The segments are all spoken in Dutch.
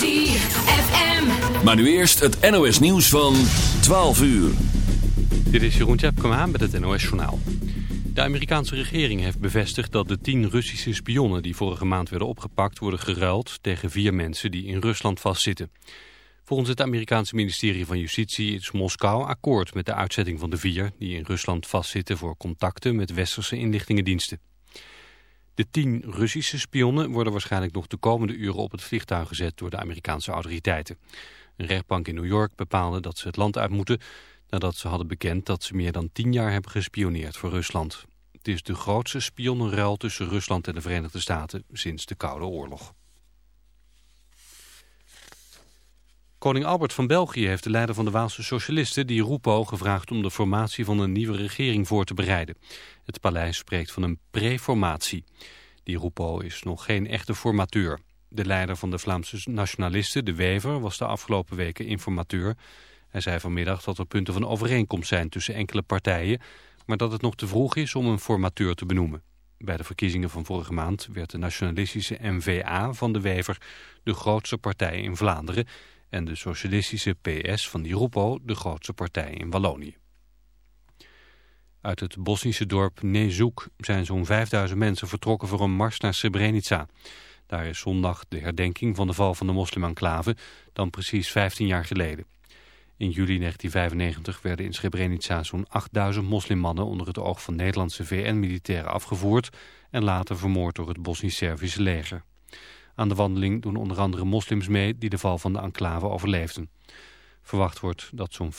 ZFM. Maar nu eerst het NOS nieuws van 12 uur. Dit is Jeroen Tjepkema met het NOS Journaal. De Amerikaanse regering heeft bevestigd dat de tien Russische spionnen... die vorige maand werden opgepakt worden geruild tegen vier mensen die in Rusland vastzitten. Volgens het Amerikaanse ministerie van Justitie is Moskou akkoord met de uitzetting van de vier... die in Rusland vastzitten voor contacten met westerse inlichtingendiensten. De tien Russische spionnen worden waarschijnlijk nog de komende uren op het vliegtuig gezet door de Amerikaanse autoriteiten. Een rechtbank in New York bepaalde dat ze het land uit moeten nadat ze hadden bekend dat ze meer dan tien jaar hebben gespioneerd voor Rusland. Het is de grootste spionnenruil tussen Rusland en de Verenigde Staten sinds de Koude Oorlog. Koning Albert van België heeft de leider van de Waalse Socialisten, Di Rupo, gevraagd om de formatie van een nieuwe regering voor te bereiden. Het paleis spreekt van een preformatie. Di Rupo is nog geen echte formateur. De leider van de Vlaamse nationalisten, De Wever, was de afgelopen weken informateur. Hij zei vanmiddag dat er punten van overeenkomst zijn tussen enkele partijen, maar dat het nog te vroeg is om een formateur te benoemen. Bij de verkiezingen van vorige maand werd de nationalistische NVA van De Wever de grootste partij in Vlaanderen en de socialistische PS van Di Rupo de grootste partij in Wallonië. Uit het Bosnische dorp Nezuk zijn zo'n 5000 mensen vertrokken voor een mars naar Srebrenica. Daar is zondag de herdenking van de val van de moslimenclave, dan precies 15 jaar geleden. In juli 1995 werden in Srebrenica zo'n 8000 moslimmannen onder het oog van Nederlandse VN-militairen afgevoerd en later vermoord door het Bosnisch-Servische leger. Aan de wandeling doen onder andere moslims mee die de val van de enclave overleefden. Verwacht wordt dat zo'n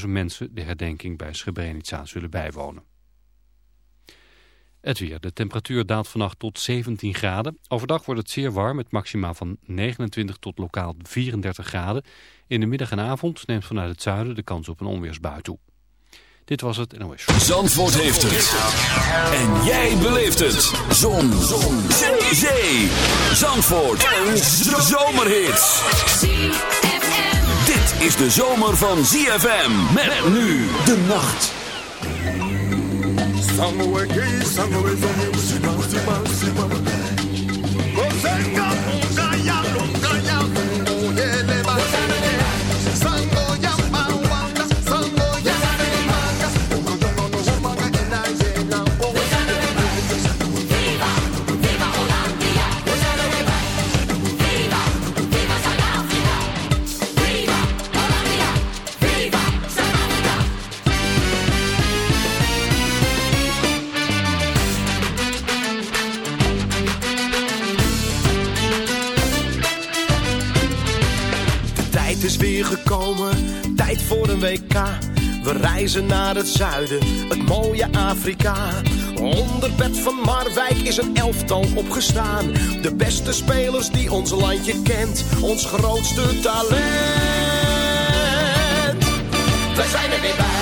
50.000 mensen de herdenking bij Srebrenica zullen bijwonen. Het weer. De temperatuur daalt vannacht tot 17 graden. Overdag wordt het zeer warm met maxima van 29 tot lokaal 34 graden. In de middag en avond neemt vanuit het zuiden de kans op een onweersbui toe. Dit was het NOS. Zandvoort heeft het. En jij beleeft het. Zon. Zon. Zee. Zee. Zandvoort. Een zomerhit. ZFM. Dit is de zomer van ZFM. Met nu de nacht. De gekomen, tijd voor een WK. We reizen naar het zuiden, het mooie Afrika. Onder Bert van Marwijk is een elftal opgestaan. De beste spelers die ons landje kent, ons grootste talent. Wij zijn er weer bij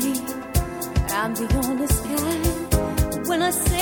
me. I'm the honest kind. When I say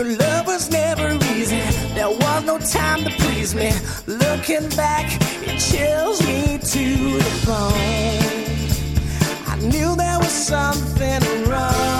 Your love was never easy. There was no time to please me. Looking back, it chills me to the bone. I knew there was something wrong.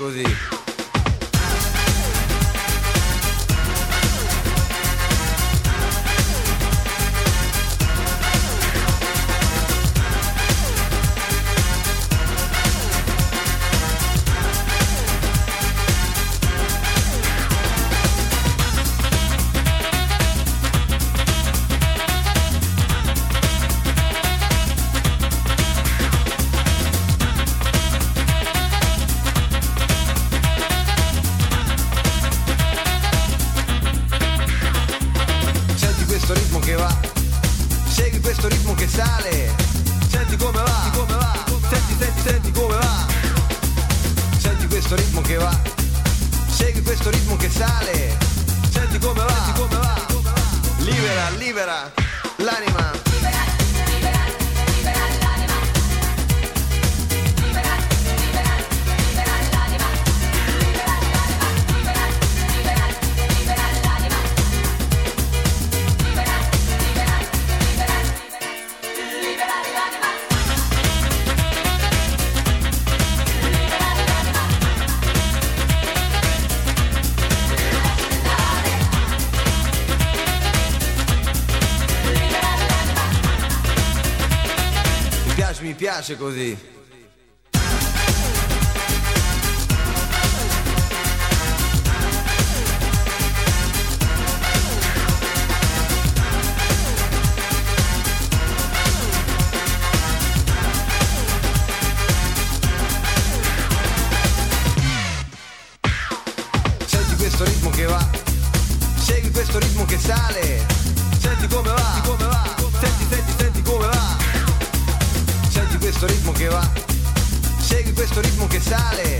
così. piace così. capitale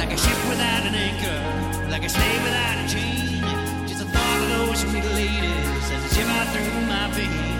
like a ship without an anchor, like a slave without a chain. Just the thought of those sweet ladies as I shiver through my veins.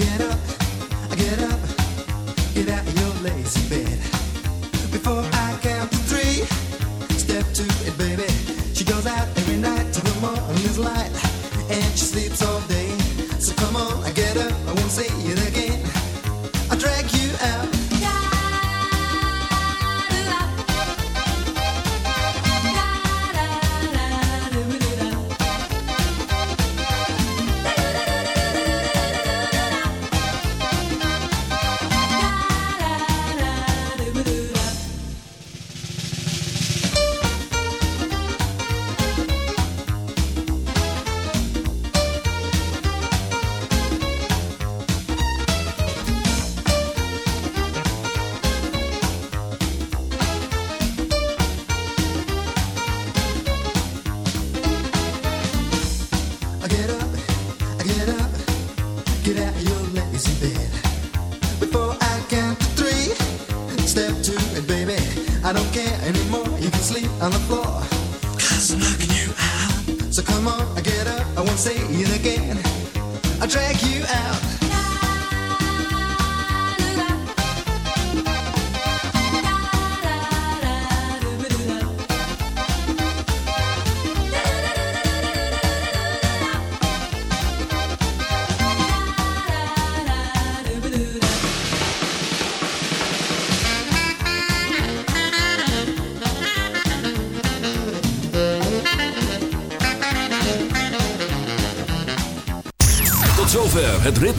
get up.